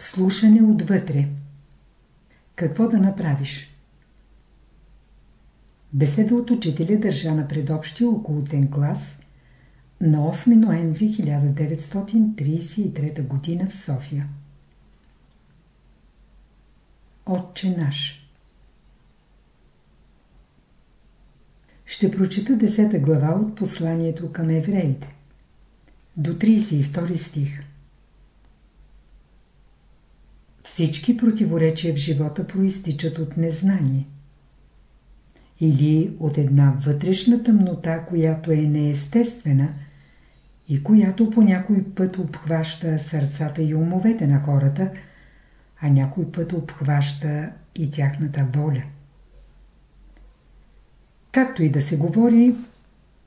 Слушане отвътре. Какво да направиш? Беседа от учителя държа на предобщия околотен клас на 8 ноември 1933 г. в София. Отче наш Ще прочита 10 глава от посланието към евреите. До 32 стих. Всички противоречия в живота проистичат от незнание. Или от една вътрешна тъмнота, която е неестествена и която по някой път обхваща сърцата и умовете на хората, а някой път обхваща и тяхната воля. Както и да се говори,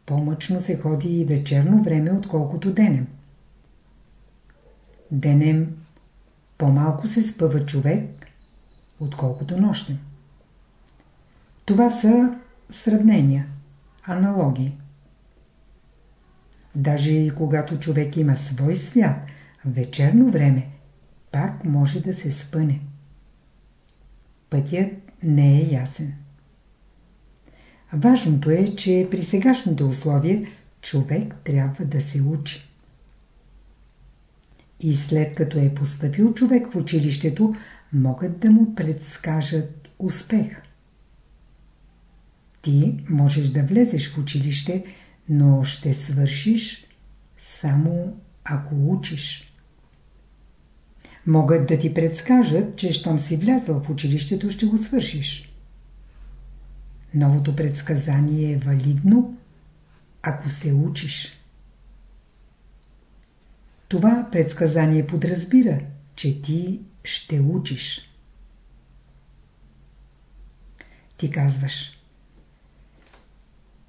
по-мъчно се ходи и вечерно време, отколкото денем. Денем по-малко се спъва човек, отколкото нощем. Това са сравнения, аналогии. Даже и когато човек има свой свят, вечерно време, пак може да се спъне. Пътят не е ясен. Важното е, че при сегашните условия човек трябва да се учи. И след като е поступил човек в училището, могат да му предскажат успех. Ти можеш да влезеш в училище, но ще свършиш само ако учиш. Могат да ти предскажат, че щом си влязъл в училището, ще го свършиш. Новото предсказание е валидно, ако се учиш. Това предсказание подразбира, че ти ще учиш. Ти казваш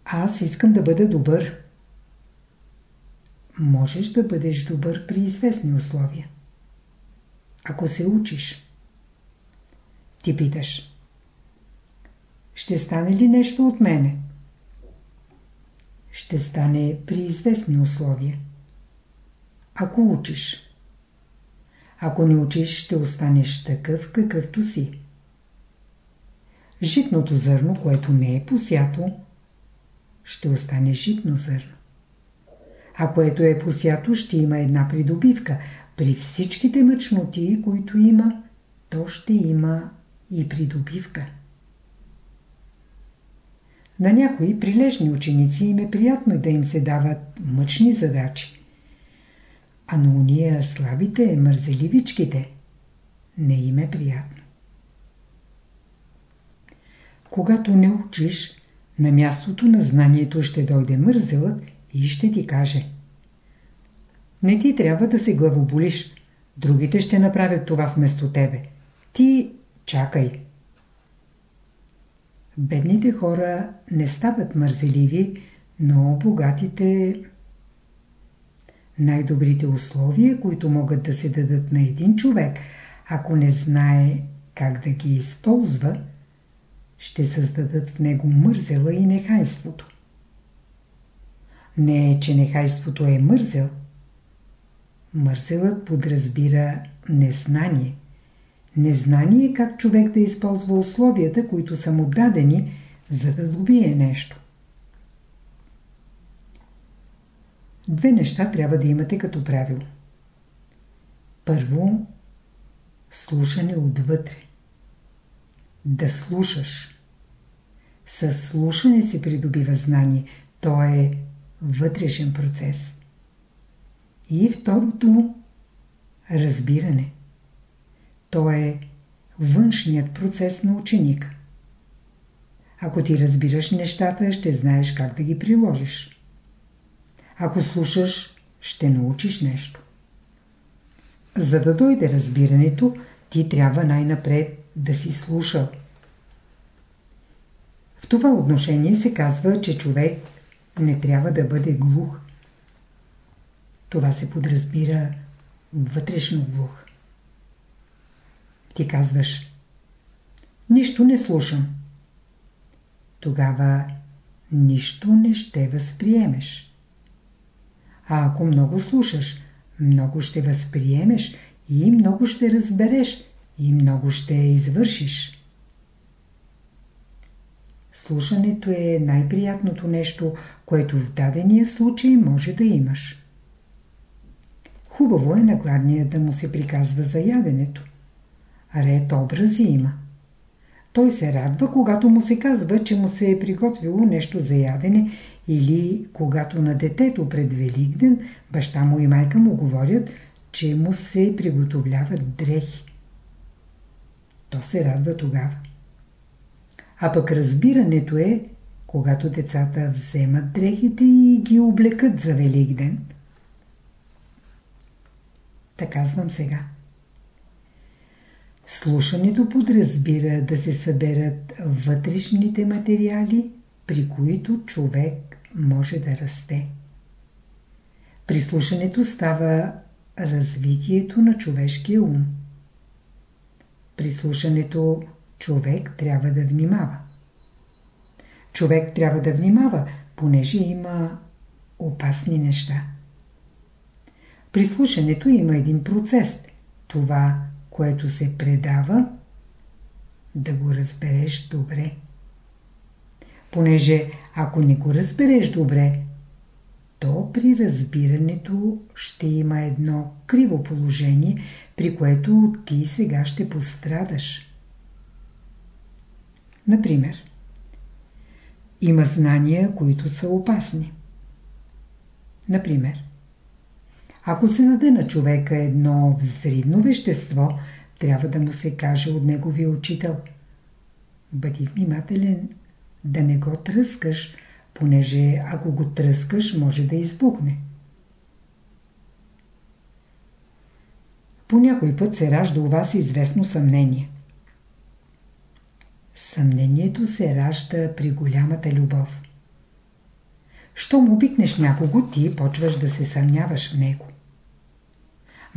Аз искам да бъда добър. Можеш да бъдеш добър при известни условия. Ако се учиш. Ти питаш ще стане ли нещо от мене? Ще стане при известни условия. Ако учиш. Ако не учиш, ще останеш такъв, какъвто си. Житното зърно, което не е посято, ще остане житно зърно. А което е посято, ще има една придобивка. При всичките мъчноти, които има, то ще има и придобивка. На някои прилежни ученици им е приятно да им се дават мъчни задачи. А на уния слабите, мързеливичките, не им е приятно. Когато не учиш, на мястото на знанието ще дойде мързелът и ще ти каже Не ти трябва да се главоболиш, другите ще направят това вместо тебе. Ти чакай. Бедните хора не стават мързеливи, но богатите... Най-добрите условия, които могат да се дадат на един човек, ако не знае как да ги използва, ще създадат в него мързела и нехайството. Не е, че нехайството е мързел. Мързелът подразбира незнание. Незнание как човек да използва условията, които са му дадени, за да добие нещо. Две неща трябва да имате като правило. Първо, слушане отвътре. Да слушаш. С слушане се придобива знание. То е вътрешен процес. И второто – разбиране. То е външният процес на ученика. Ако ти разбираш нещата, ще знаеш как да ги приложиш. Ако слушаш, ще научиш нещо. За да дойде разбирането, ти трябва най-напред да си слушал. В това отношение се казва, че човек не трябва да бъде глух. Това се подразбира вътрешно глух. Ти казваш Нищо не слушам. Тогава нищо не ще възприемеш. А ако много слушаш, много ще възприемеш и много ще разбереш и много ще извършиш. Слушането е най-приятното нещо, което в дадения случай може да имаш. Хубаво е на гладния да му се приказва за яденето. Ред образи има. Той се радва, когато му се казва, че му се е приготвило нещо за ядене или когато на детето пред Великден баща му и майка му говорят, че му се приготовляват дрехи. То се радва тогава. А пък разбирането е, когато децата вземат дрехите и ги облекат за Великден. Така казвам сега. Слушането подразбира да се съберат вътрешните материали, при които човек може да расте. При слушането става развитието на човешкия ум. При слушането човек трябва да внимава. Човек трябва да внимава, понеже има опасни неща. При слушането има един процес. Това, което се предава, да го разбереш добре. Понеже ако не го разбереш добре, то при разбирането ще има едно криво положение, при което ти сега ще пострадаш. Например, има знания, които са опасни. Например, ако се даде на човека едно взривно вещество, трябва да му се каже от неговия учител. Бъди внимателен да не го тръскаш, понеже ако го тръскаш, може да избухне. По някой път се ражда у вас известно съмнение. Съмнението се ражда при голямата любов. Щом обикнеш някого, ти почваш да се съмняваш в него.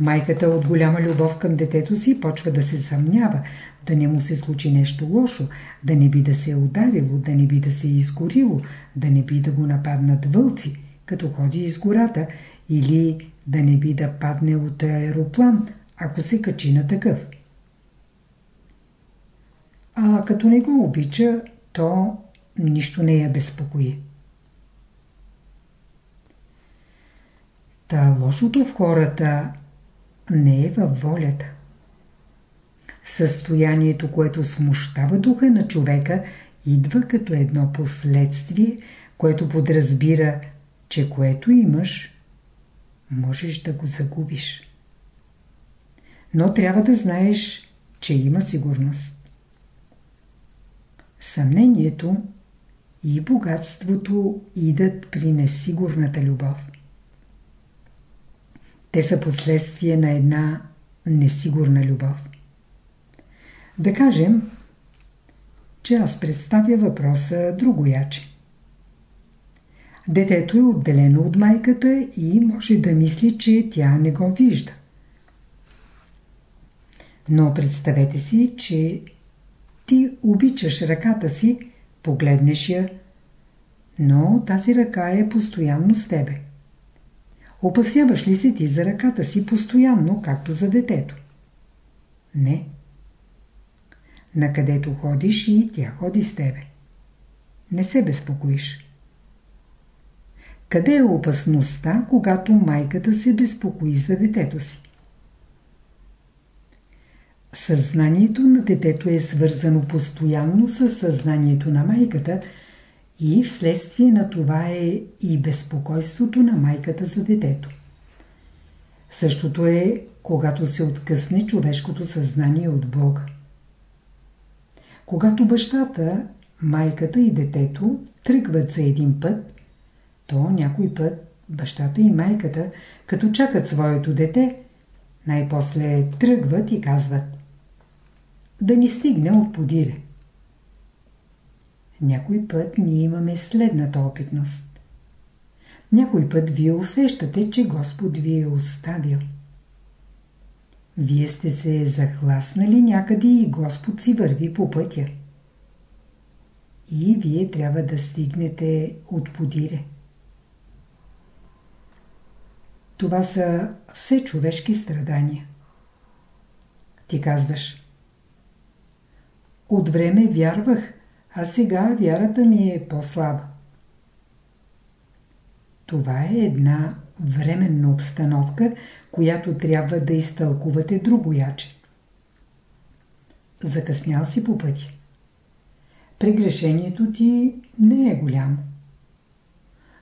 Майката от голяма любов към детето си почва да се съмнява, да не му се случи нещо лошо, да не би да се е ударило, да не би да се е изгорило, да не би да го нападнат вълци, като ходи из гората, или да не би да падне от аероплан, ако се качи на такъв. А като не го обича, то нищо не я безпокои. Та лошото в хората не е във волята. Състоянието, което смущава духа на човека, идва като едно последствие, което подразбира, че което имаш, можеш да го загубиш. Но трябва да знаеш, че има сигурност. Съмнението и богатството идат при несигурната любов. Те са последствие на една несигурна любов. Да кажем, че аз представя въпроса другояче. Детето е отделено от майката и може да мисли, че тя не го вижда. Но представете си, че ти обичаш ръката си, погледнеш я, но тази ръка е постоянно с тебе. Опасяваш ли се ти за ръката си постоянно, както за детето? Не. Накъдето ходиш и тя ходи с тебе. Не се безпокоиш. Къде е опасността, когато майката се безпокои за детето си? Съзнанието на детето е свързано постоянно с съзнанието на майката и вследствие на това е и безпокойството на майката за детето. Същото е, когато се откъсне човешкото съзнание от Бога. Когато бащата, майката и детето тръгват за един път, то някой път бащата и майката, като чакат своето дете, най-после тръгват и казват да ни стигне от подире. Някой път ние имаме следната опитност. Някой път вие усещате, че Господ ви е оставил. Вие сте се захласнали някъде и Господ си върви по пътя. И вие трябва да стигнете от подире. Това са все човешки страдания. Ти казваш. От време вярвах, а сега вярата ми е по-слаба. Това е една временна обстановка, която трябва да изтълкувате другояче. Закъснял си по пътя. Прегрешението ти не е голямо.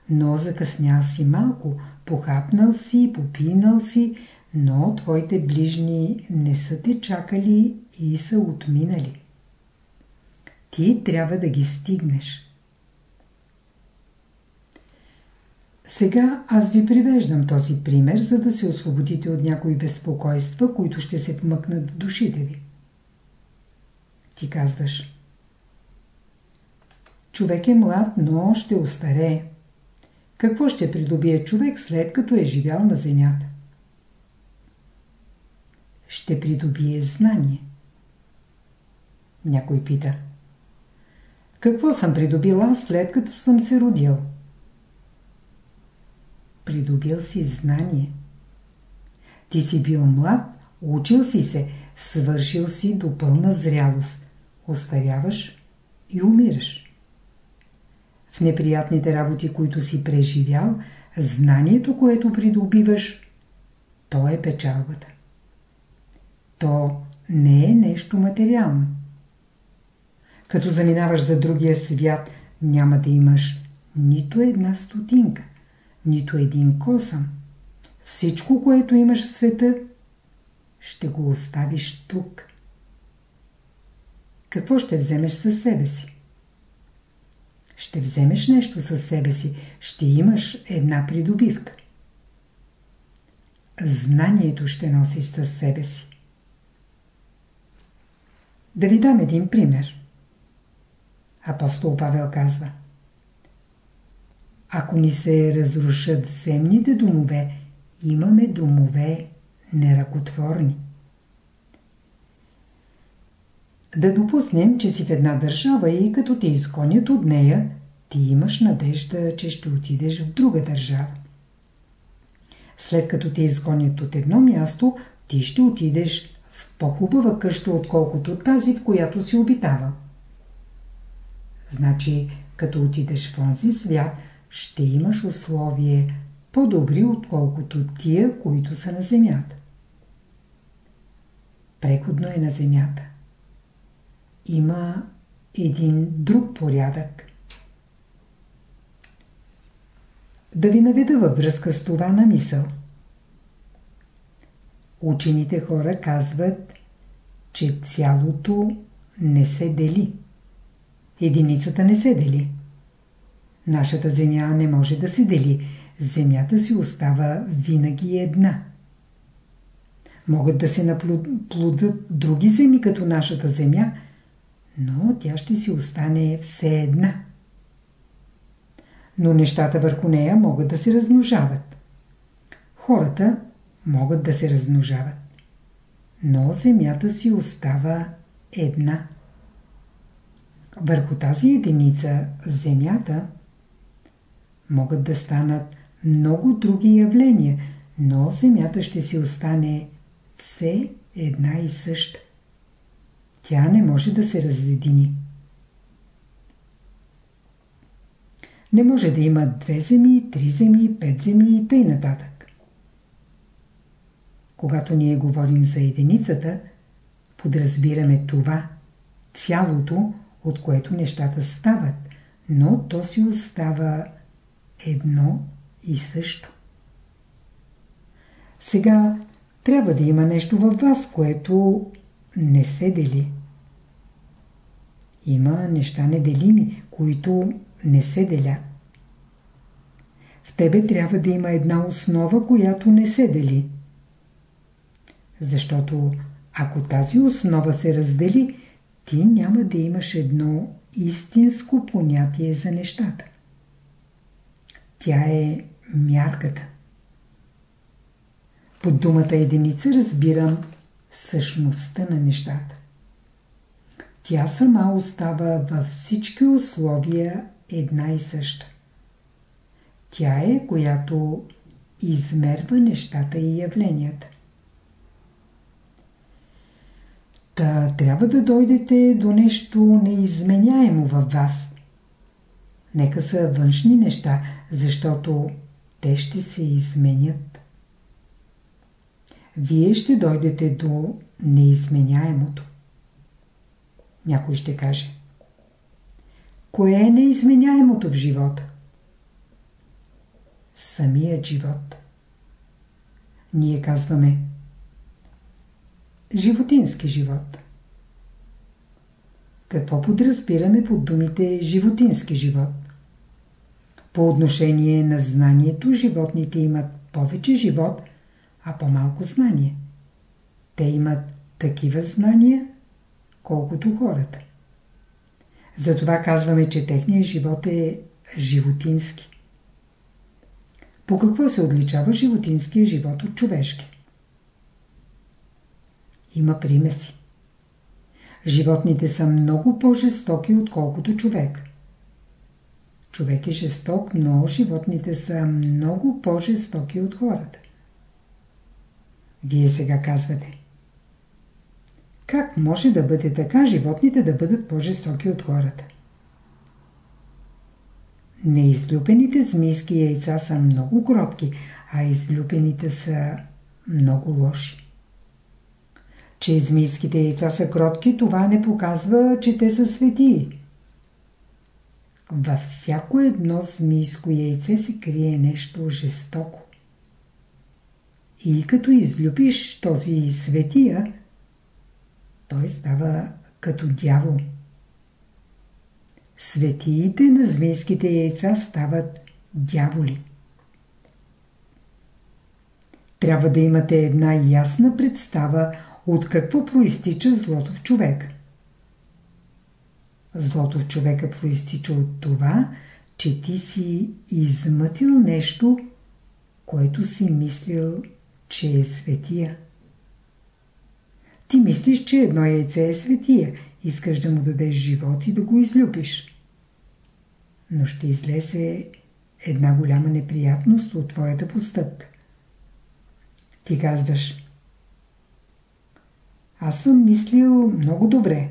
Но закъснял си малко, похапнал си, попинал си, но твоите ближни не са те чакали и са отминали. Ти трябва да ги стигнеш. Сега аз ви привеждам този пример, за да се освободите от някои безпокойства, които ще се вмъкнат в душите ви. Ти казваш. Човек е млад, но ще остарее. Какво ще придобие човек след като е живял на земята? Ще придобие знание. Някой пита. Какво съм придобил аз след като съм се родил? Придобил си знание. Ти си бил млад, учил си се, свършил си до пълна зрялост. Остаряваш и умираш. В неприятните работи, които си преживял, знанието, което придобиваш, то е печалбата. То не е нещо материално. Като заминаваш за другия свят, няма да имаш нито една стотинка, нито един косъм. Всичко, което имаш в света, ще го оставиш тук. Какво ще вземеш със себе си? Ще вземеш нещо със себе си, ще имаш една придобивка. Знанието ще носиш със себе си. Да ви дам един пример. Апостол Павел казва Ако ни се разрушат земните домове, имаме домове неракотворни. Да допуснем, че си в една държава и като те изгонят от нея, ти имаш надежда, че ще отидеш в друга държава. След като те изгонят от едно място, ти ще отидеш в по-хубава къща, отколкото тази, в която си обитава. Значи, като отидеш в онзи свят, ще имаш условие по-добри, отколкото тия, които са на земята. Преходно е на земята. Има един друг порядък. Да ви наведа във връзка с това на мисъл. Учените хора казват, че цялото не се дели. Единицата не се дели. Нашата земя не може да се дели. Земята си остава винаги една. Могат да се наплодат други земи като нашата земя, но тя ще си остане все една. Но нещата върху нея могат да се размножават. Хората могат да се размножават. Но земята си остава една. Върху тази единица, земята, могат да станат много други явления, но земята ще си остане все една и съща. Тя не може да се разедини. Не може да има две земи, три земи, пет земи и тъй нататък. Когато ние говорим за единицата, подразбираме това, цялото, от което нещата стават, но то си остава едно и също. Сега трябва да има нещо във вас, което не се дели. Има неща неделими, които не се делят. В тебе трябва да има една основа, която не се дели. Защото ако тази основа се раздели, ти няма да имаш едно истинско понятие за нещата. Тя е мярката. Под думата единица разбирам същността на нещата. Тя сама остава във всички условия една и съща. Тя е, която измерва нещата и явленията. Та трябва да дойдете до нещо неизменяемо във вас. Нека са външни неща, защото те ще се изменят. Вие ще дойдете до неизменяемото. Някой ще каже. Кое е неизменяемото в живота? Самият живот. Ние казваме животински живот. Какво подразбираме под думите животински живот? По отношение на знанието, животните имат повече живот, а по-малко знание. Те имат такива знания, колкото хората. Затова казваме, че техният живот е животински. По какво се отличава животинския живот от човешки? Има примеси. Животните са много по-жестоки, отколкото човек. Човек е жесток, но животните са много по-жестоки от хората. Вие сега казвате. Как може да бъде така животните да бъдат по-жестоки от хората? Неизлюпените змийски яйца са много кротки, а излюпените са много лоши. Че змийските яйца са кротки, това не показва, че те са светии. Във всяко едно змийско яйце се крие нещо жестоко. И като излюбиш този светия, той става като дявол. Светиите на змейските яйца стават дяволи. Трябва да имате една ясна представа от какво проистича злото в човека. Злото в човека проистича от това, че ти си измътил нещо, което си мислил, че е светия. Ти мислиш, че едно яйце е светия. Искаш да му дадеш живот и да го излюбиш. Но ще излезе една голяма неприятност от твоята постъпка. Ти казваш Аз съм мислил много добре.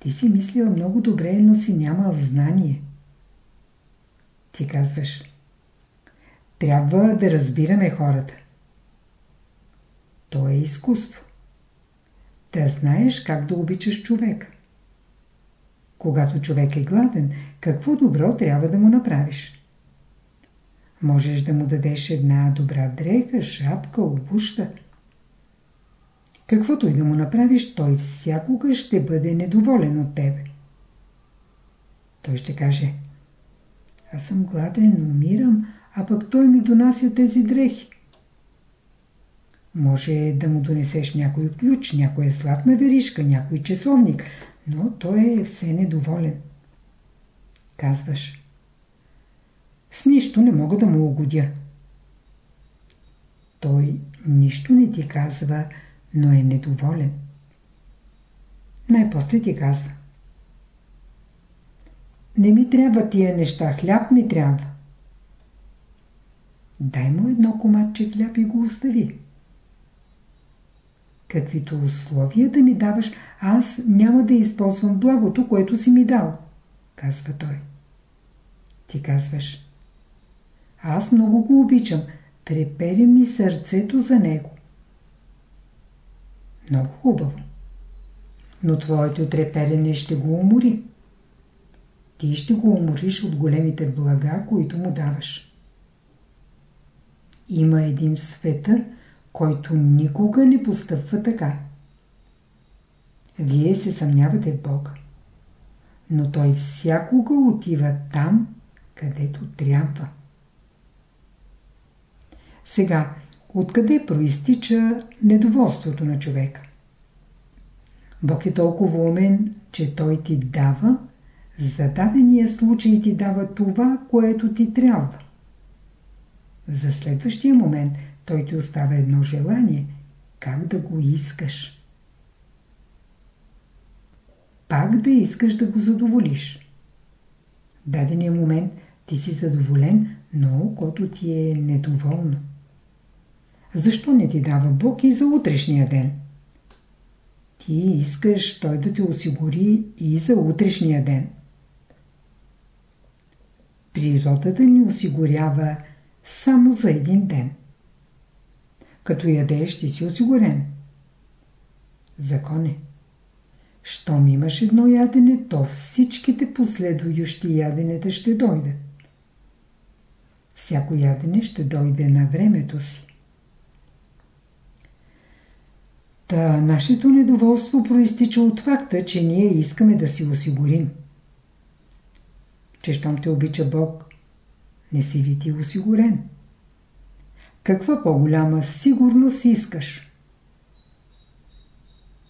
Ти си мислил много добре, но си нямал знание. Ти казваш Трябва да разбираме хората. То е изкуство. Да знаеш как да обичаш човека. Когато човек е гладен, какво добро трябва да му направиш? Можеш да му дадеш една добра дреха, шапка, обуща. Каквото и да му направиш, той всякога ще бъде недоволен от тебе. Той ще каже Аз съм гладен, умирам, а пък той ми донася тези дрехи. Може да му донесеш някой ключ, някоя златна веришка, някой часовник, но той е все недоволен. Казваш. С нищо не мога да му угодя. Той нищо не ти казва, но е недоволен. Най-после ти казва. Не ми трябва тия неща, хляб ми трябва. Дай му едно коматче хляб и го остави каквито условия да ми даваш, аз няма да използвам благото, което си ми дал, казва той. Ти казваш, аз много го обичам, трепери ми сърцето за него. Много хубаво. Но твоето треперене ще го умори. Ти ще го умориш от големите блага, които му даваш. Има един света, който никога не постъпва така. Вие се съмнявате в Бог, но Той всякога отива там, където трябва. Сега, откъде проистича недоволството на човека? Бог е толкова умен, че Той ти дава, за дадения случай ти дава това, което ти трябва. За следващия момент – той ти оставя едно желание, как да го искаш. Пак да искаш да го задоволиш. В дадения момент ти си задоволен, но окото ти е недоволно. Защо не ти дава Бог и за утрешния ден? Ти искаш той да те осигури и за утрешния ден. Природата ни осигурява само за един ден. Като ядеш, ти си осигурен. Закон е. Щом имаш едно ядене, то всичките последующи яденета ще дойдат. Всяко ядене ще дойде на времето си. Та нашето недоволство проистича от факта, че ние искаме да си осигурим. Че щом те обича Бог, не си ви ти осигурен. Каква по-голяма сигурност искаш?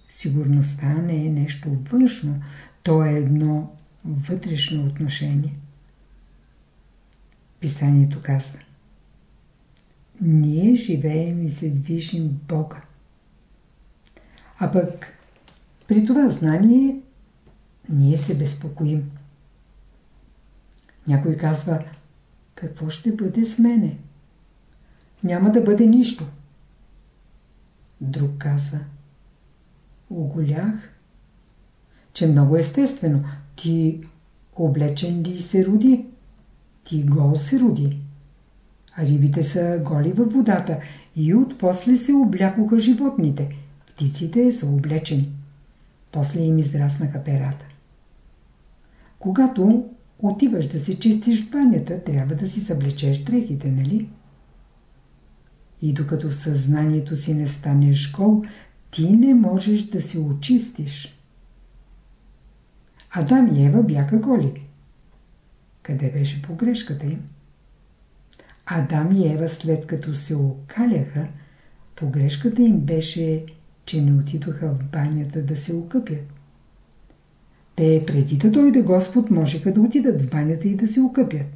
Сигурността не е нещо външно, то е едно вътрешно отношение. Писанието казва Ние живеем и се движим Бога. А пък при това знание ние се безпокоим. Някой казва, какво ще бъде с мене? Няма да бъде нищо. Друг казва, оголях, че много естествено. Ти облечен ли се роди? Ти гол се роди. А рибите са голи във водата и отпосле се облякоха животните. Птиците са облечени. После им израснаха перата. Когато отиваш да се чистиш в банята, трябва да си съблечеш дрехите, нали? И докато в съзнанието си не станеш гол, ти не можеш да се очистиш. Адам и Ева бяха голи. Къде беше погрешката им? Адам и Ева след като се окаляха, погрешката им беше, че не отидоха в банята да се окъпят. Те преди да дойде Господ можеха да отидат в банята и да се окъпят.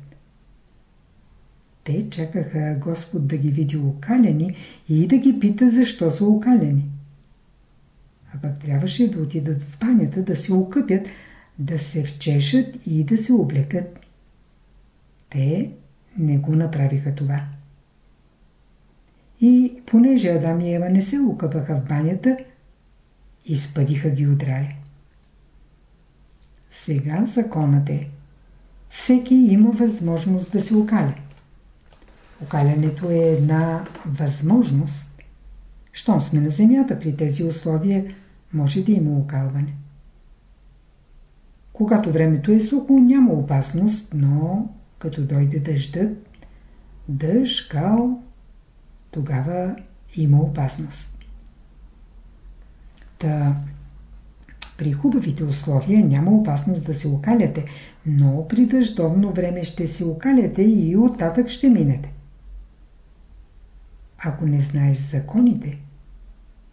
Те чакаха Господ да ги види окаляни и да ги пита защо са окаляни. А пък трябваше да отидат в банята, да се окъпят, да се вчешат и да се облекат. Те не го направиха това. И понеже Адам и Ева не се окъпаха в банята, изпъдиха ги от рая. Сега законът е. Всеки има възможност да се окаля. Окалянето е една възможност. Щом сме на земята при тези условия, може да има окалване. Когато времето е сухо, няма опасност, но като дойде дъждът, дъжд, кал, тогава има опасност. Та, при хубавите условия няма опасност да се окаляте, но при дъждовно време ще се окаляте и оттатък ще минете. Ако не знаеш законите,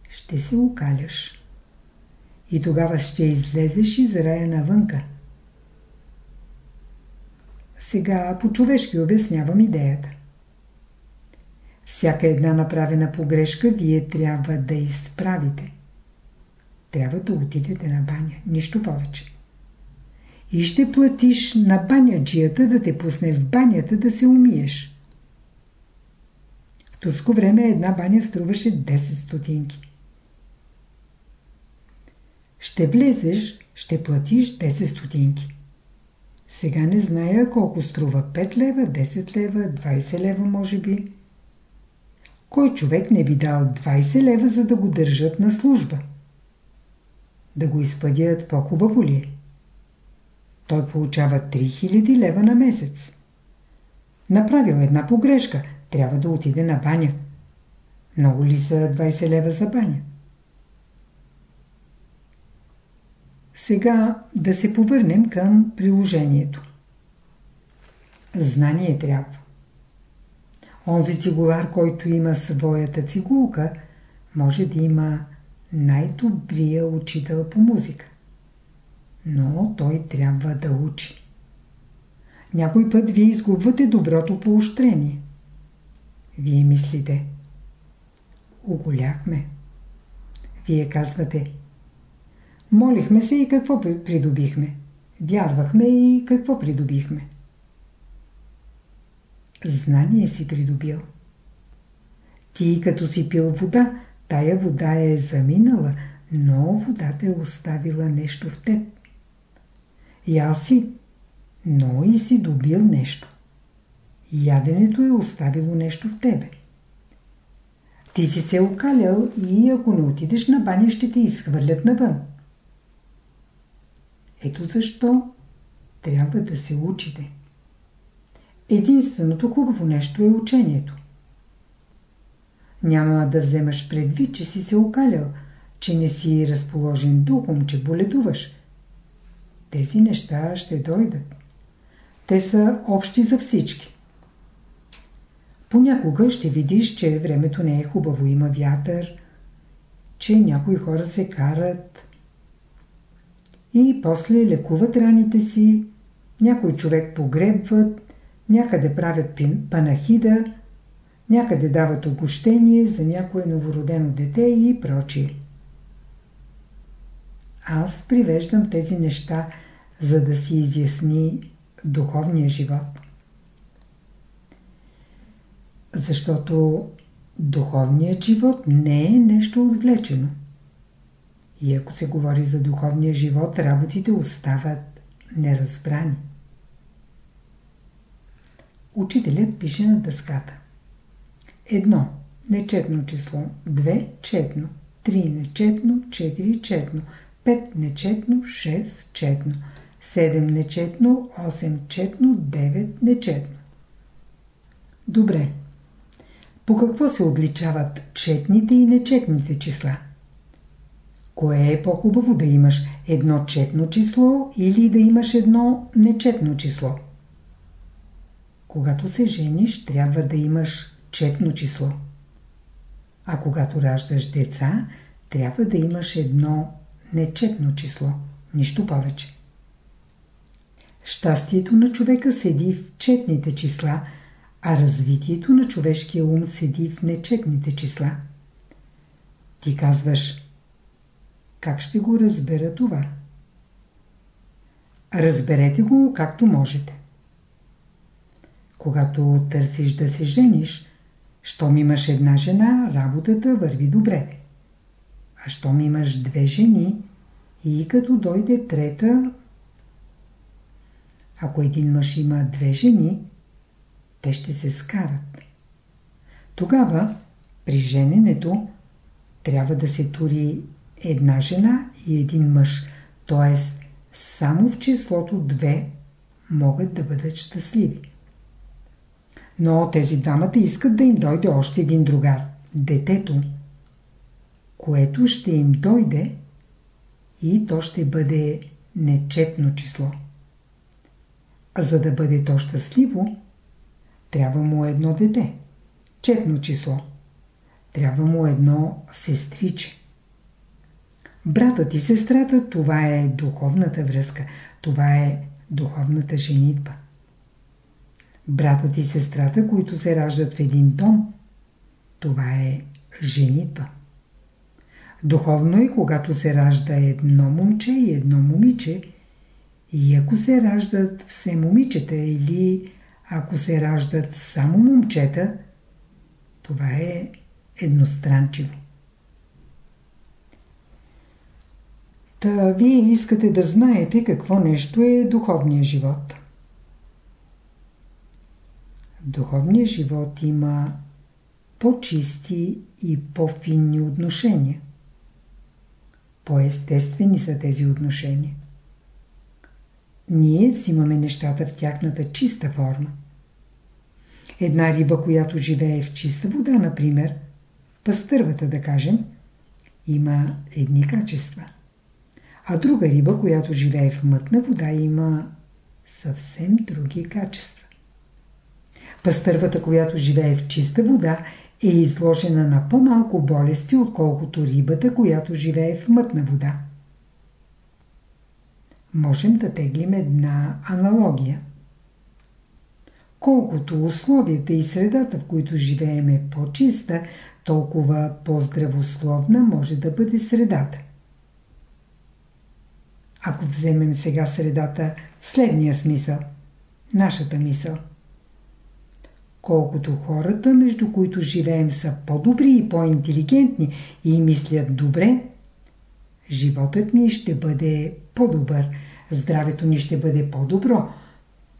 ще се окаляш. И тогава ще излезеш из рая навънка. Сега по-човешки обяснявам идеята. Всяка една направена погрешка вие трябва да изправите. Трябва да отидете на баня, нищо повече. И ще платиш на баняджията да те пусне в банята да се умиеш. В турско време една баня струваше 10 стотинки. Ще влезеш, ще платиш 10 стотинки. Сега не зная колко струва 5 лева, 10 лева, 20 лева може би. Кой човек не би дал 20 лева, за да го държат на служба? Да го изпъдят по-хубаво ли? Е? Той получава 3000 лева на месец. Направил една погрешка, трябва да отиде на баня. Много ли са 20 лева за баня? Сега да се повърнем към приложението. Знание трябва. Онзи цигулар, който има своята цигулка, може да има най-добрия учител по музика. Но той трябва да учи. Някой път вие изгубвате доброто поощрение. Вие мислите. Оголяхме. Вие казвате. Молихме се и какво придобихме? Вярвахме и какво придобихме? Знание си придобил. Ти като си пил вода, тая вода е заминала, но водата е оставила нещо в теб. Ял си, но и си добил нещо. Яденето е оставило нещо в тебе. Ти си се окалял и ако не отидеш на баня, ще те изхвърлят навън. Ето защо трябва да се учите. Единственото хубаво нещо е учението. Няма да вземаш предвид, че си се окалял, че не си разположен духом, че боледуваш. Тези неща ще дойдат. Те са общи за всички. Понякога ще видиш, че времето не е хубаво, има вятър, че някои хора се карат и после лекуват раните си, някой човек погребват, някъде правят панахида, някъде дават огощение за някое новородено дете и прочие. Аз привеждам тези неща, за да си изясни духовния живот. Защото духовният живот не е нещо отвлечено. И ако се говори за духовния живот, работите остават неразбрани. Учителят пише на дъската. Едно нечетно число, две четно, три нечетно, четири четно, пет нечетно, шест четно, седем нечетно, осем четно, девет нечетно. Добре. По какво се отличават четните и нечетните числа? Кое е по-хубаво да имаш едно четно число или да имаш едно нечетно число? Когато се жениш, трябва да имаш четно число. А когато раждаш деца, трябва да имаш едно нечетно число. Нищо повече. Щастието на човека седи в четните числа, а развитието на човешкия ум седи в нечетните числа. Ти казваш, как ще го разбера това? Разберете го както можете. Когато търсиш да се жениш, щом имаш една жена, работата върви добре. А щом имаш две жени и като дойде трета, ако един мъж има две жени, те ще се скарат. Тогава, при жененето, трябва да се тури една жена и един мъж, т.е. само в числото две могат да бъдат щастливи. Но тези дамата искат да им дойде още един другар – детето, което ще им дойде и то ще бъде нечетно число. А за да бъде то щастливо, трябва му едно дете, четно число. Трябва му едно сестриче. Братът и сестрата – това е духовната връзка, това е духовната женитба. Братът и сестрата, които се раждат в един дом, това е женитба. Духовно е, когато се ражда едно момче и едно момиче, и ако се раждат все момичета или ако се раждат само момчета, това е едностранчиво. Та вие искате да знаете какво нещо е духовния живот. Духовният живот има по-чисти и по-финни отношения. По-естествени са тези отношения. Ние взимаме нещата в тяхната чиста форма. Една риба, която живее в чиста вода, например, пастървата да кажем, има едни качества. А друга риба, която живее в мътна вода, има съвсем други качества. Пастървата, която живее в чиста вода, е изложена на по-малко болести, отколкото рибата, която живее в мътна вода. Можем да теглим една аналогия. Колкото условията и средата, в които живеем е по-чиста, толкова по-здравословна може да бъде средата. Ако вземем сега средата в следния смисъл, нашата мисъл – Колкото хората, между които живеем, са по-добри и по-интелигентни и мислят добре, животът ни ще бъде по-добър, здравето ни ще бъде по-добро,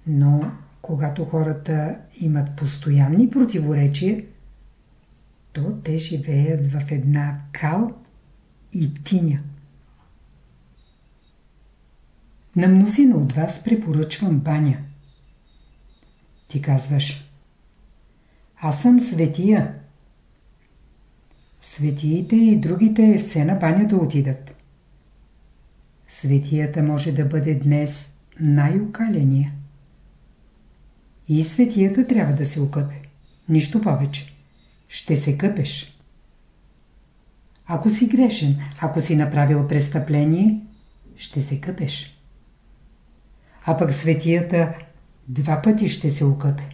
но когато хората имат постоянни противоречия, то те живеят в една кал и тиня. На мнозина от вас препоръчвам баня. Ти казваш Аз съм светия. Светиите и другите все на баня да отидат. Светията може да бъде днес най-окаления. И светията трябва да се окъпе. Нищо повече. Ще се къпеш. Ако си грешен, ако си направил престъпление, ще се къпеш. А пък светията два пъти ще се окъпе.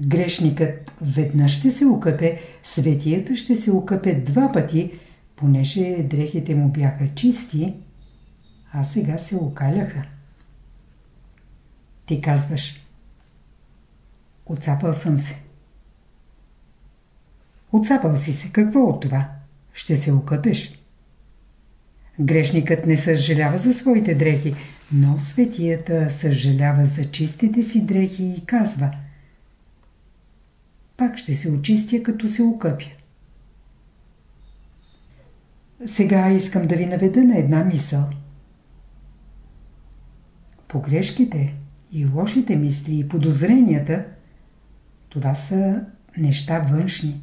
Грешникът веднъж ще се окъпе, светията ще се окъпе два пъти, понеже дрехите му бяха чисти, а сега се окаляха. Ти казваш Отцапал съм се. Отцапал си се. Какво от това? Ще се окъпеш. Грешникът не съжалява за своите дрехи, но светията съжалява за чистите си дрехи и казва Пак ще се очистя, като се окъпя. Сега искам да ви наведа на една мисъл. Погрешките и лошите мисли и подозренията това са неща външни.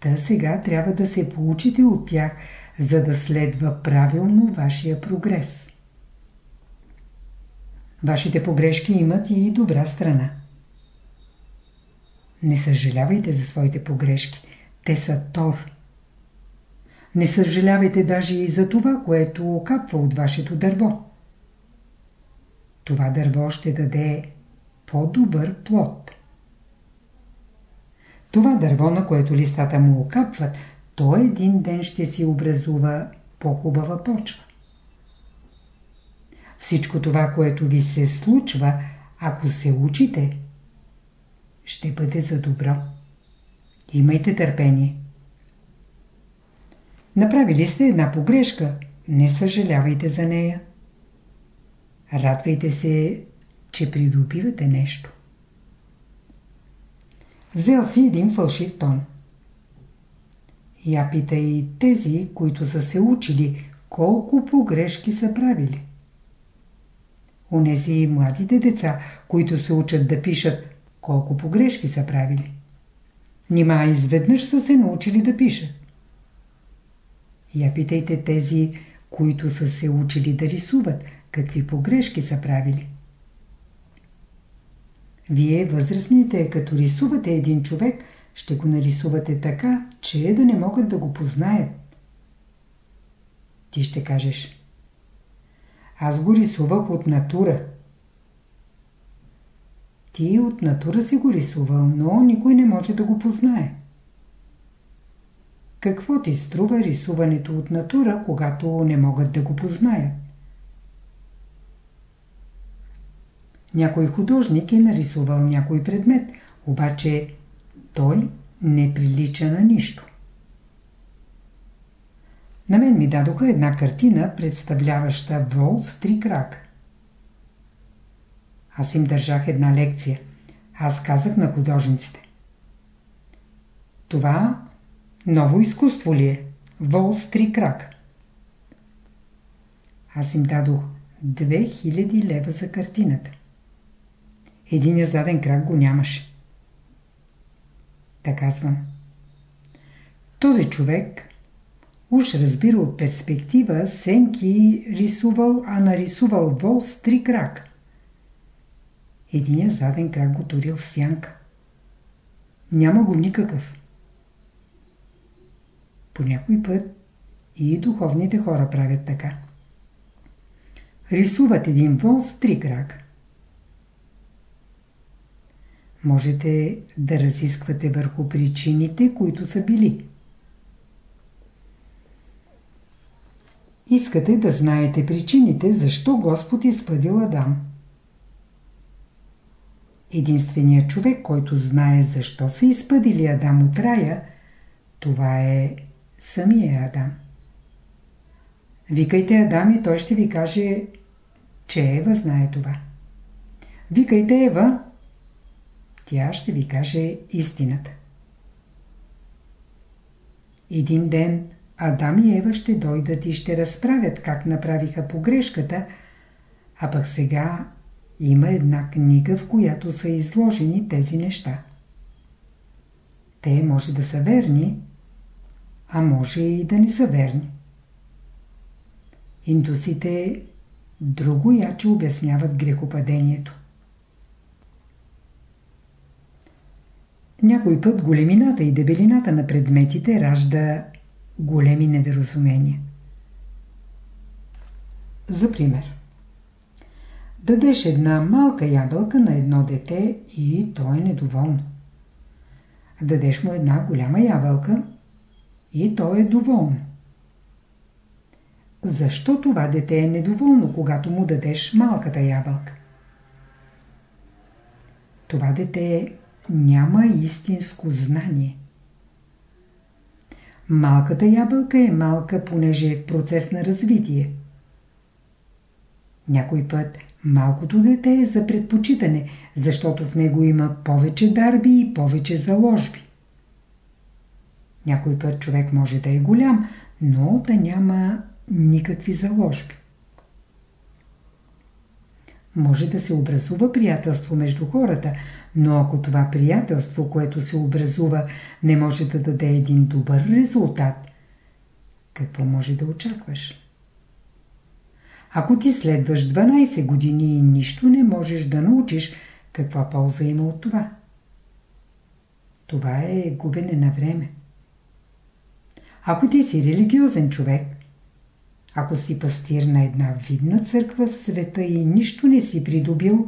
Та сега трябва да се получите от тях, за да следва правилно вашия прогрес. Вашите погрешки имат и добра страна. Не съжалявайте за своите погрешки. Те са тор. Не съжалявайте даже и за това, което окапва от вашето дърво. Това дърво ще даде по-добър плод. Това дърво, на което листата му окапват, то един ден ще си образува по-хубава почва. Всичко това, което ви се случва, ако се учите, ще бъде за добро. Имайте търпение. Направили сте една погрешка, не съжалявайте за нея. Радвайте се, че придобивате нещо. Взел си един фалшив тон. Я питай тези, които са се учили, колко погрешки са правили. Унези младите деца, които се учат да пишат, колко погрешки са правили. Нима изведнъж са се научили да пишат. Я питайте тези, които са се учили да рисуват, какви погрешки са правили. Вие, възрастните, като рисувате един човек, ще го нарисувате така, че да не могат да го познаят. Ти ще кажеш Аз го рисувах от натура. Ти от натура си го рисувал, но никой не може да го познае. Какво ти струва рисуването от натура, когато не могат да го познаят? Някой художник е нарисувал някой предмет, обаче той не прилича на нищо. На мен ми дадоха една картина, представляваща вол с три крак. Аз им държах една лекция. Аз казах на художниците. Това ново изкуство ли е? Вол с три крак. Аз им дадох 2000 лева за картината. Единия заден крак го нямаше. Така казвам. Този човек уж разбира от перспектива сенки рисувал, а нарисувал вол с три крак. Единия заден крак го турил в сянка. Няма го никакъв. По някой път и духовните хора правят така. Рисуват един вол с три крака можете да разисквате върху причините, които са били. Искате да знаете причините, защо Господ е изпъдил Адам. Единственият човек, който знае защо са изпъдили Адам от рая, това е самия Адам. Викайте Адам и той ще ви каже, че Ева знае това. Викайте Ева, тя ще ви каже истината. Един ден Адам и Ева ще дойдат и ще разправят как направиха погрешката, а пък сега има една книга, в която са изложени тези неща. Те може да са верни, а може и да не са верни. Индусите друго яче обясняват грехопадението. Някой път големината и дебелината на предметите ражда големи недоразумения. За пример. Дадеш една малка ябълка на едно дете и то е недоволно. Дадеш му една голяма ябълка и то е доволно. Защо това дете е недоволно, когато му дадеш малката ябълка? Това дете няма истинско знание. Малката ябълка е малка, понеже е в процес на развитие. Някой път малкото дете е за предпочитане, защото в него има повече дарби и повече заложби. Някой път човек може да е голям, но да няма никакви заложби. Може да се образува приятелство между хората, но ако това приятелство, което се образува, не може да даде един добър резултат, какво може да очакваш? Ако ти следваш 12 години и нищо не можеш да научиш, каква полза има от това? Това е губене на време. Ако ти си религиозен човек, ако си пастир на една видна църква в света и нищо не си придобил,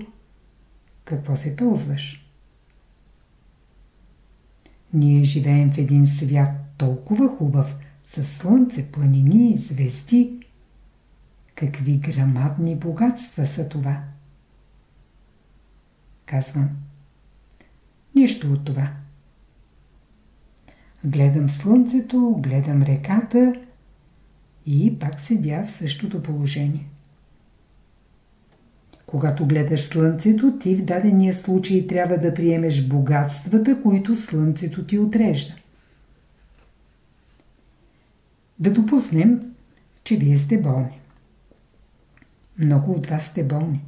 какво се ползваш? Ние живеем в един свят толкова хубав, със слънце, планини, звезди. Какви грамадни богатства са това? Казвам. Нищо от това. Гледам слънцето, гледам реката и пак седя в същото положение. Когато гледаш Слънцето, ти в дадения случай трябва да приемеш богатствата, които Слънцето ти отрежда. Да допуснем, че вие сте болни. Много от вас сте болни.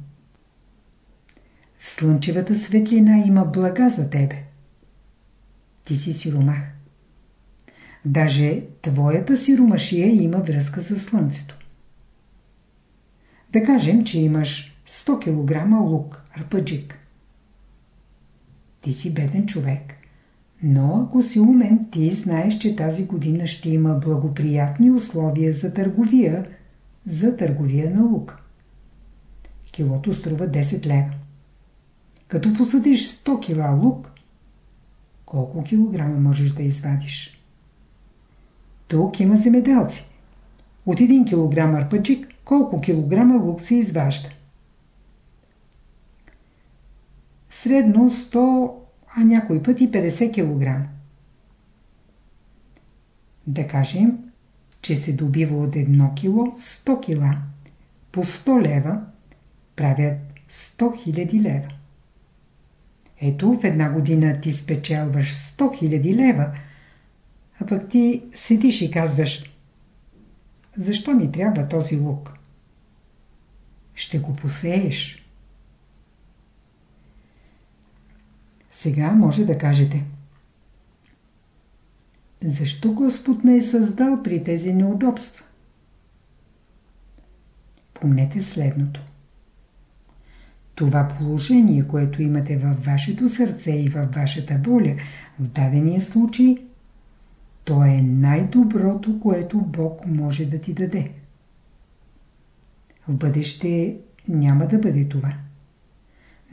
Слънчевата светлина има блага за тебе. Ти си сиромах. Даже твоята сиромашия има връзка с Слънцето. Да кажем, че имаш 100 кг лук, арпаджик. Ти си беден човек. Но ако си умен, ти знаеш, че тази година ще има благоприятни условия за търговия, за търговия на лук. Килото струва 10 лева. Като посадиш 100 кила лук, колко килограма можеш да извадиш? Тук има земеделци. От 1 килограм арпаджик, колко килограма лук се изважда? средно 100, а някой път и 50 кг. Да кажем, че се добива от 1 кг 100 кг. По 100 лева правят 100 000 лева. Ето в една година ти спечелваш 100 000 лева, а пък ти седиш и казваш Защо ми трябва този лук? Ще го посееш. Сега може да кажете. Защо Господ ме е създал при тези неудобства? Помнете следното. Това положение, което имате във вашето сърце и във вашата воля, в дадения случай, то е най-доброто, което Бог може да ти даде. В бъдеще няма да бъде това.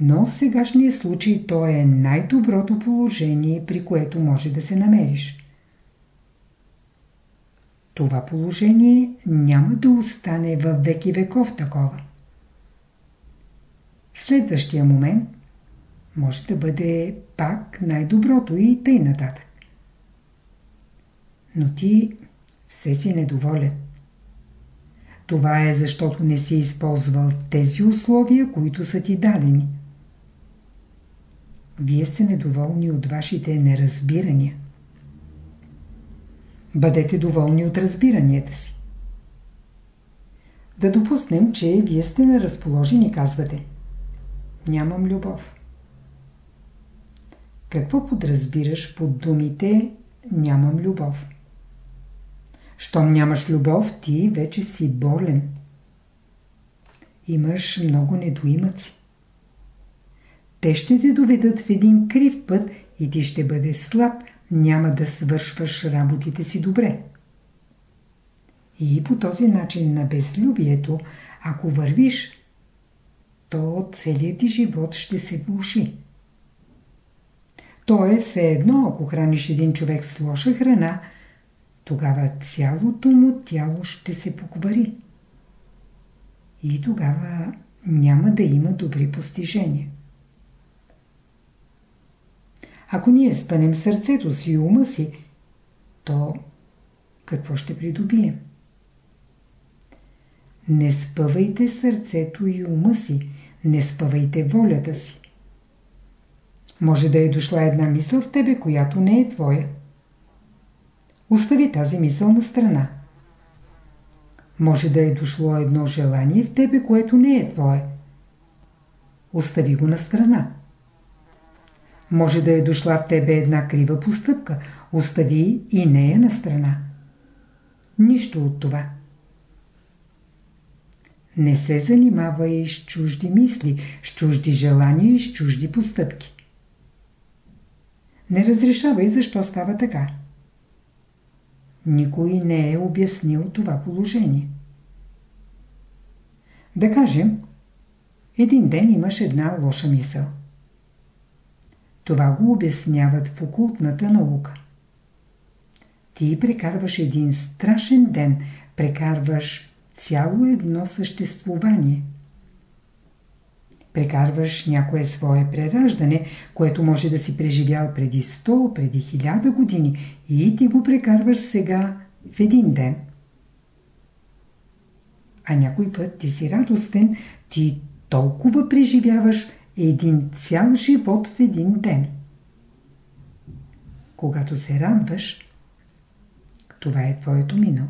Но в сегашния случай то е най-доброто положение, при което може да се намериш. Това положение няма да остане във веки веков такова. Следващия момент може да бъде пак най-доброто и тъй нататък. Но ти все си недоволен. Това е защото не си използвал тези условия, които са ти дадени. Вие сте недоволни от вашите неразбирания. Бъдете доволни от разбиранията си. Да допуснем, че вие сте неразположени казвате Нямам любов. Какво подразбираш под думите Нямам любов? Щом нямаш любов, ти вече си болен. Имаш много недоимъци. Те ще те доведат в един крив път и ти ще бъдеш слаб, няма да свършваш работите си добре. И по този начин на безлюбието, ако вървиш, то целият ти живот ще се влуши. То е все едно, ако храниш един човек с лоша храна, тогава цялото му тяло ще се поквари. И тогава няма да има добри постижения. Ако ние спънем сърцето си и ума си, то какво ще придобием? Не спъвайте сърцето и ума си, не спъвайте волята си. Може да е дошла една мисъл в тебе, която не е твоя. Остави тази мисъл на страна. Може да е дошло едно желание в тебе, което не е твое. Остави го на страна. Може да е дошла в тебе една крива постъпка. Остави и нея на страна. Нищо от това. Не се занимавай с чужди мисли, с чужди желания и с чужди постъпки. Не разрешавай защо става така. Никой не е обяснил това положение. Да кажем, един ден имаш една лоша мисъл. Това го обясняват в окултната наука. Ти прекарваш един страшен ден, прекарваш цяло едно съществувание. Прекарваш някое свое прераждане, което може да си преживял преди 100, преди 1000 години и ти го прекарваш сега в един ден. А някой път ти си радостен, ти толкова преживяваш един цял живот в един ден. Когато се радваш, това е твоето минало.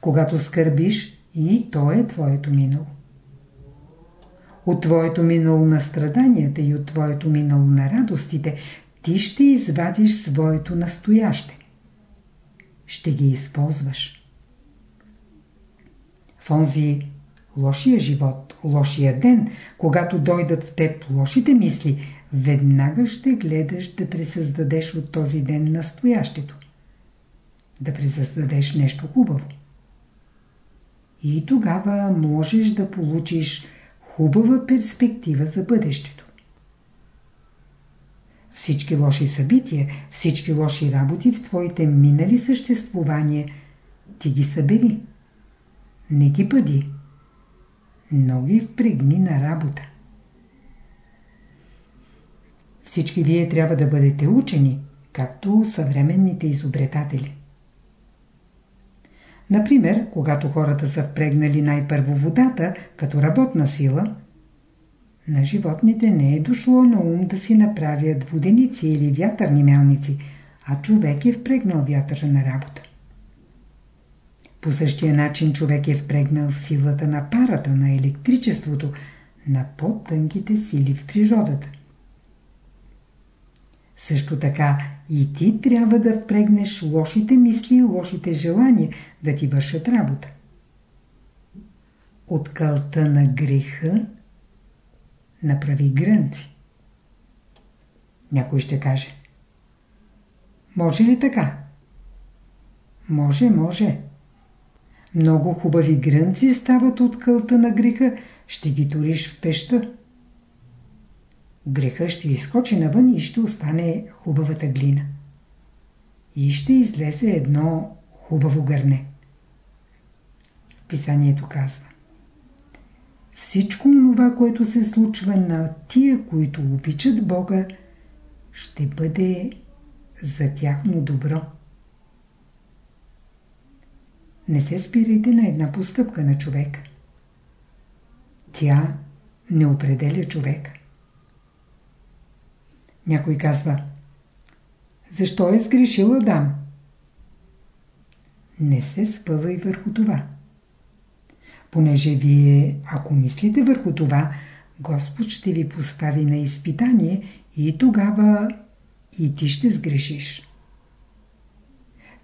Когато скърбиш, и то е твоето минало. От твоето минало на страданията и от твоето минало на радостите, ти ще извадиш своето настояще. Ще ги използваш. В онзи лошия живот, лошия ден, когато дойдат в теб лошите мисли, веднага ще гледаш да пресъздадеш от този ден настоящето. Да пресъздадеш нещо хубаво. И тогава можеш да получиш хубава перспектива за бъдещето. Всички лоши събития, всички лоши работи в твоите минали съществувания, ти ги събери. Не ги бъди, но ги впрегни на работа. Всички вие трябва да бъдете учени, както съвременните изобретатели. Например, когато хората са впрегнали най-първо водата, като работна сила, на животните не е дошло на ум да си направят воденици или вятърни мелници, а човек е впрегнал вятъра на работа. По същия начин човек е впрегнал силата на парата, на електричеството, на по-тънките сили в природата. Също така и ти трябва да впрегнеш лошите мисли лошите желания да ти вършат работа. От кълта на греха направи грънци. Някой ще каже. Може ли така? Може, може. Много хубави грънци стават от кълта на греха. Ще ги туриш в пеща. Греха ще изкочи навън и ще остане хубавата глина. И ще излезе едно хубаво гърне. Писанието казва Всичко това, което се случва на тия, които обичат Бога, ще бъде за тяхно добро. не се спирайте на една постъпка на човека. Тя не определя човека. Някой казва Защо е сгрешил Адам? Не се спъвай върху това. Понеже вие, ако мислите върху това, Господ ще ви постави на изпитание и тогава и ти ще сгрешиш.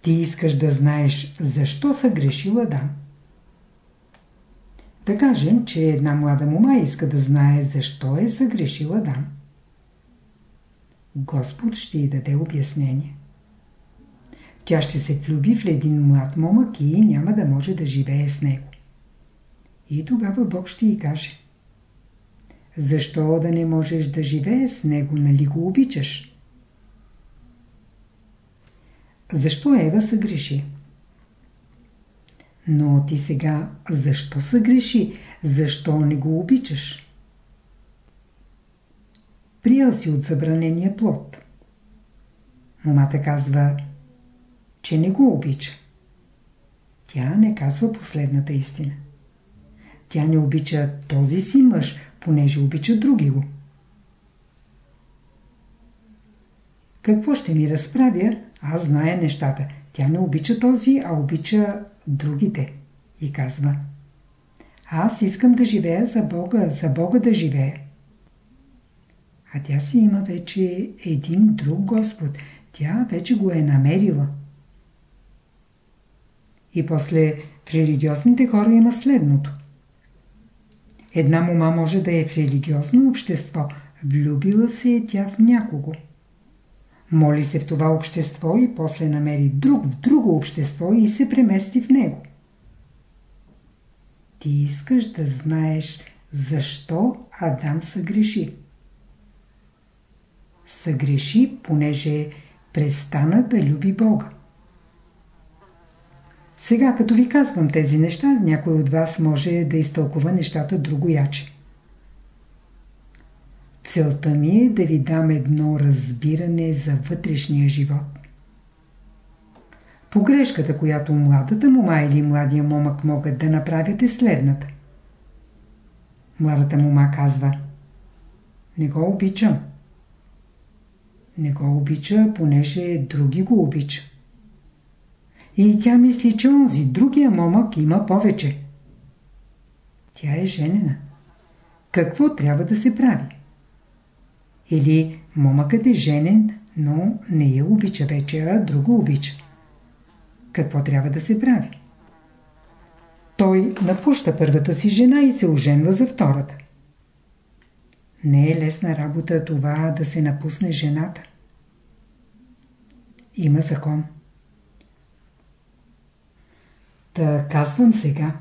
Ти искаш да знаеш защо са грешил Адам. Да кажем, че една млада мома иска да знае защо е съгрешил Адам. Господ ще й даде обяснение. Тя ще се влюби в един млад момък и няма да може да живее с него. И тогава Бог ще й каже. Защо да не можеш да живееш с него, нали го обичаш? Защо Ева се греши? Но ти сега защо се греши? Защо не го обичаш? Приял си от забранения плод. Момата казва, че не го обича. Тя не казва последната истина. Тя не обича този си мъж, понеже обича други го. Какво ще ми разправя? Аз зная нещата. Тя не обича този, а обича другите. И казва Аз искам да живея за Бога, за Бога да живея. А тя си има вече един друг Господ. Тя вече го е намерила. И после в религиозните хора има следното. Една мома може да е в религиозно общество. Влюбила се е тя в някого. Моли се в това общество и после намери друг в друго общество и се премести в него. Ти искаш да знаеш защо Адам съгреши. Съгреши, понеже престана да люби Бога. Сега, като ви казвам тези неща, някой от вас може да изтълкува нещата другояче. Целта ми е да ви дам едно разбиране за вътрешния живот. Погрешката, която младата мома или младия момък могат да направят е следната. Младата мома казва Не го обичам. Не го обича, понеже други го обича. И тя мисли, че онзи другия момък има повече. Тя е женена. Какво трябва да се прави? Или момъкът е женен, но не я обича вече, а друго обича. Какво трябва да се прави? Той напуща първата си жена и се оженва за втората. Не е лесна работа това да се напусне жената. Има закон. Та казвам сега.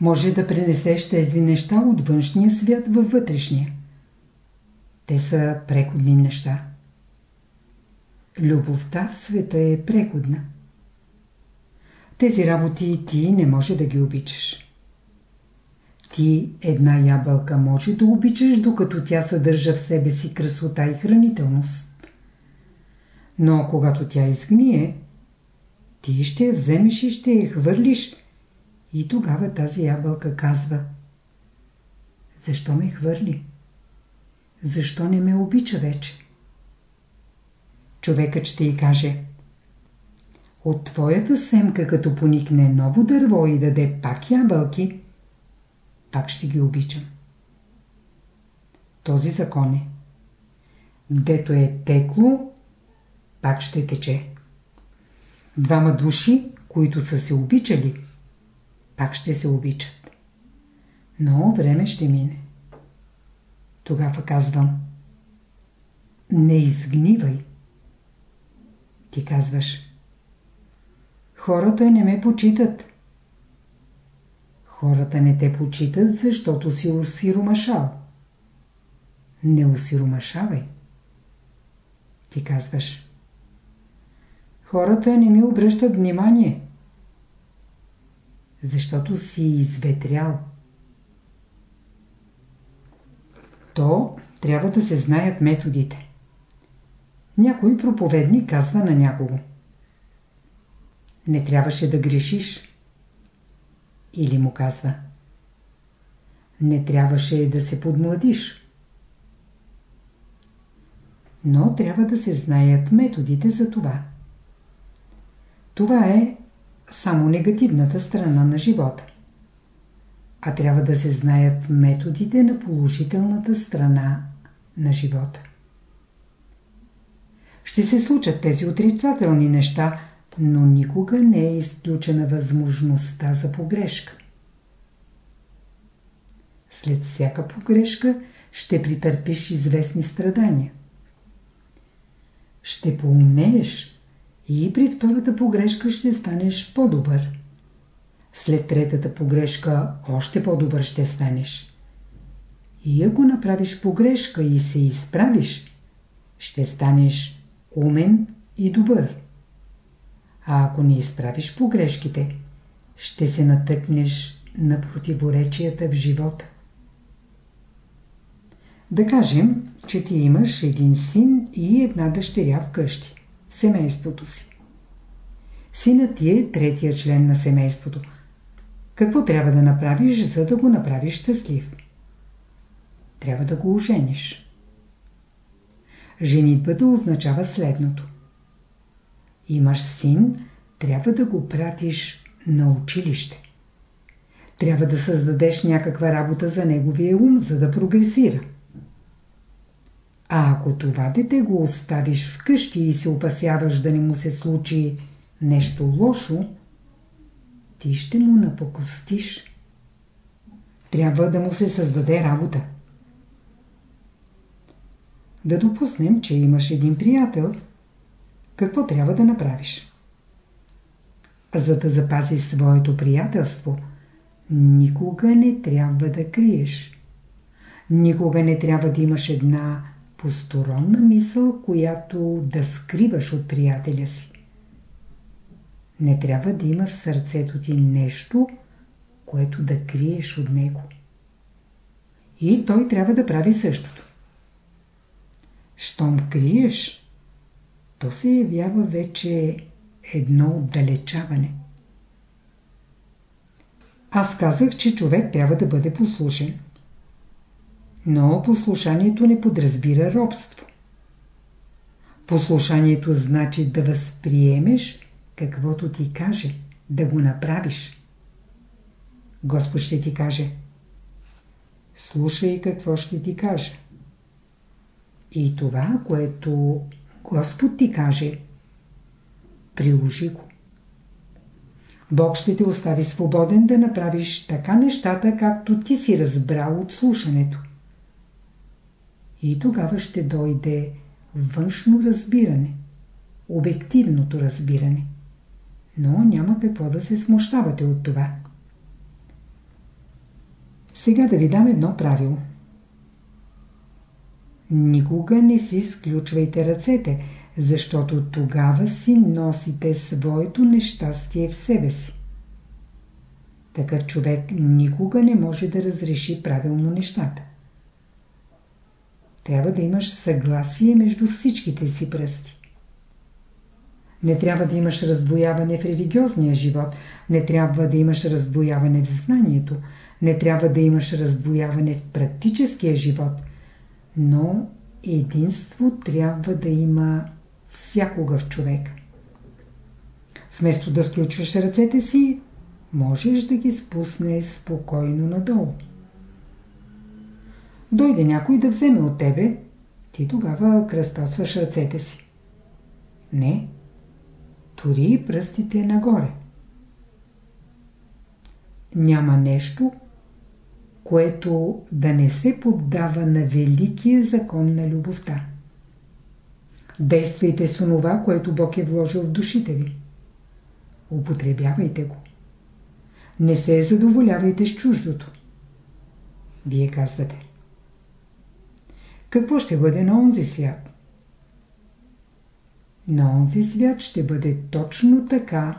Може да пренесеш тези неща от външния свят във вътрешния. Те са преходни неща. Любовта в света е преходна. Тези работи ти не може да ги обичаш. Ти една ябълка може да обичаш, докато тя съдържа в себе си красота и хранителност. Но когато тя изгние, ти ще я вземеш и ще я хвърлиш. И тогава тази ябълка казва Защо ме хвърли? Защо не ме обича вече? Човекът ще й каже От твоята семка, като поникне ново дърво и даде пак ябълки, пак ще ги обичам. Този закон е. Дето е текло, пак ще тече. Двама души, които са се обичали, пак ще се обичат. Но време ще мине. Тогава казвам Не изгнивай. Ти казваш Хората не ме почитат. Хората не те почитат, защото си усиромашал. Не усиромашавай. Ти казваш Хората не ми обръщат внимание. Защото си изветрял. То трябва да се знаят методите. Някой проповедник казва на някого. не трябваше да грешиш. Или му казва не трябваше да се подмладиш. Но трябва да се знаят методите за това. Това е само негативната страна на живота. А трябва да се знаят методите на положителната страна на живота. Ще се случат тези отрицателни неща, но никога не е изключена възможността за погрешка. След всяка погрешка ще притърпиш известни страдания. Ще поумнееш и при втората погрешка ще станеш по-добър. След третата погрешка още по-добър ще станеш. И ако направиш погрешка и се изправиш, ще станеш умен и добър. А ако не изправиш погрешките, ще се натъкнеш на противоречията в живота. Да кажем, че ти имаш един син и една дъщеря вкъщи, семейството си. Синът ти е третия член на семейството. Какво трябва да направиш, за да го направиш щастлив? Трябва да го ожениш. Женитбата означава следното. Имаш син, трябва да го пратиш на училище. Трябва да създадеш някаква работа за неговия ум, за да прогресира. А ако това дете го оставиш вкъщи и се опасяваш да не му се случи нещо лошо, ти ще му напокостиш. Трябва да му се създаде работа. Да допуснем, че имаш един приятел. Какво трябва да направиш? За да запазиш своето приятелство, никога не трябва да криеш. Никога не трябва да имаш една посторонна мисъл, която да скриваш от приятеля си. Не трябва да има в сърцето ти нещо, което да криеш от него. И той трябва да прави същото. Щом криеш, то се явява вече едно отдалечаване. Аз казах, че човек трябва да бъде послушен. Но послушанието не подразбира робство. Послушанието значи да възприемеш каквото ти каже, да го направиш. Господ ще ти каже Слушай какво ще ти каже. И това, което Господ ти каже, приложи го. Бог ще те остави свободен да направиш така нещата, както ти си разбрал от слушането. И тогава ще дойде външно разбиране, обективното разбиране. Но няма какво да се смущавате от това. Сега да ви дам едно правило. Никога не си сключвайте ръцете, защото тогава си носите своето нещастие в себе си. Такъв човек никога не може да разреши правилно нещата. Трябва да имаш съгласие между всичките си пръсти. Не трябва да имаш раздвояване в религиозния живот, не трябва да имаш раздвояване в знанието, не трябва да имаш раздвояване в практическия живот, но единство трябва да има всякога в човек. Вместо да сключваш ръцете си, можеш да ги спусне спокойно надолу. Дойде някой да вземе от тебе, ти тогава кръстосваш ръцете си. Не, тори пръстите нагоре. Няма нещо, което да не се поддава на великия закон на любовта. Действайте с онова, което Бог е вложил в душите ви. Употребявайте го. Не се задоволявайте с чуждото. Вие казвате. Какво ще бъде на онзи свят? На онзи свят ще бъде точно така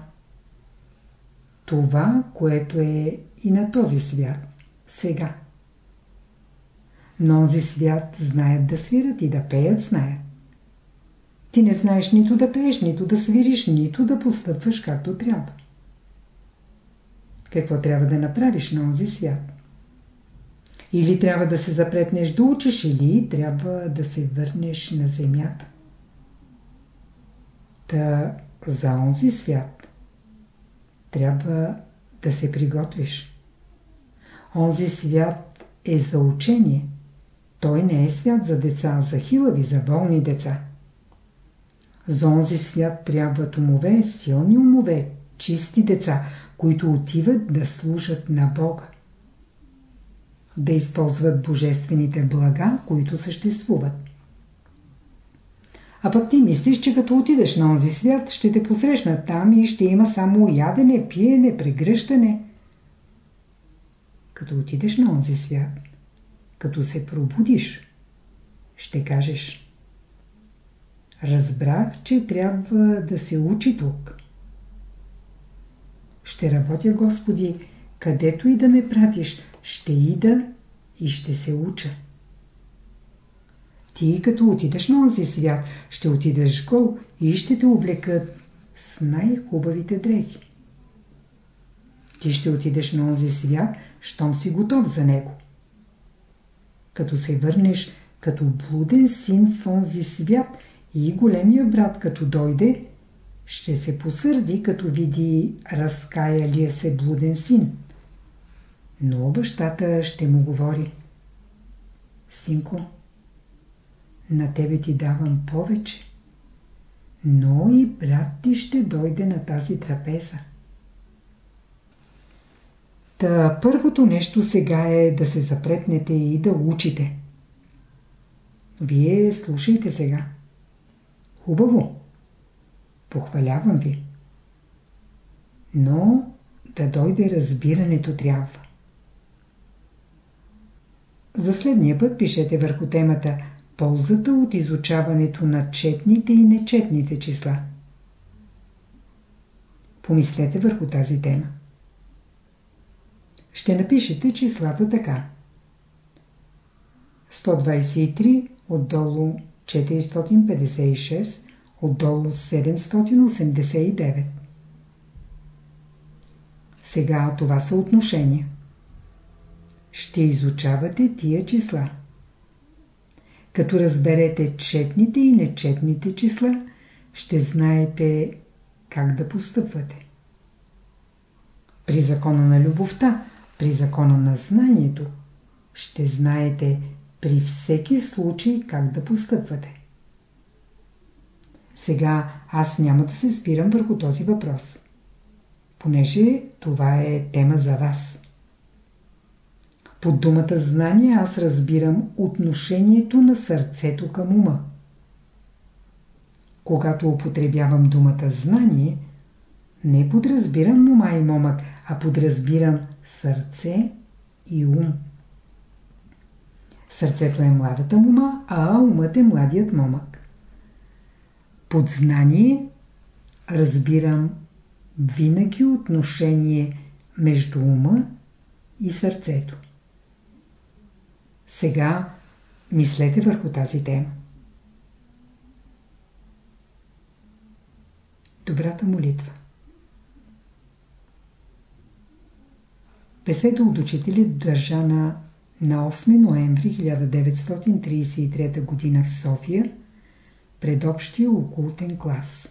това, което е и на този свят, сега. На онзи свят знаят да свират и да пеят знаят. Ти не знаеш нито да пееш, нито да свириш, нито да постъпваш както трябва. Какво трябва да направиш на този свят? Или трябва да се запретнеш да учиш, или трябва да се върнеш на земята. Та за онзи свят трябва да се приготвиш. Онзи свят е за учение. Той не е свят за деца, за хилави, за болни деца. За онзи свят трябват умове, силни умове, чисти деца, които отиват да служат на Бога. Да използват божествените блага, които съществуват. А пък ти мислиш, че като отидеш на онзи свят, ще те посрещнат там и ще има само ядене, пиене, прегръщане. Като отидеш на онзи свят, като се пробудиш, ще кажеш Разбрах, че трябва да се учи тук. Ще работя, Господи, където и да ме пратиш, ще ида и ще се уча. Ти като отидеш на онзи свят, ще отидеш гол и ще те облекат с най-хубавите дрехи. Ти ще отидеш на онзи свят, щом си готов за него. Като се върнеш като блуден син в онзи свят и големия брат като дойде, ще се посърди, като види разкаялия се блуден син. Но бащата ще му говори. Синко, на тебе ти давам повече. Но и брат ти ще дойде на тази трапеза. Та първото нещо сега е да се запретнете и да учите. Вие слушайте сега. Хубаво. Похвалявам ви. Но да дойде разбирането трябва. За следния път пишете върху темата ползата от изучаването на четните и нечетните числа. Помислете върху тази тема. Ще напишете числата така. 123 отдолу 456, отдолу 789. Сега това са отношения. Ще изучавате тия числа. Като разберете четните и нечетните числа, ще знаете как да постъпвате. При закона на любовта, при закона на знанието, ще знаете при всеки случай как да постъпвате. Сега аз няма да се спирам върху този въпрос, понеже това е тема за вас. Под думата знание аз разбирам отношението на сърцето към ума. Когато употребявам думата знание, не подразбирам ума и момък, а подразбирам сърце и ум. Сърцето е младата мума, а умът е младият момък. Под знание разбирам винаги отношение между ума и сърцето. Сега мислете върху тази тема. Добрата молитва Беседа от учители държана на 8 ноември 1933 г. в София пред общия окултен клас.